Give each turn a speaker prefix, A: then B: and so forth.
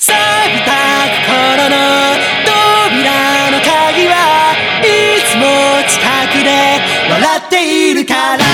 A: 咲いた心の扉の鍵はいつも近くで笑っているから。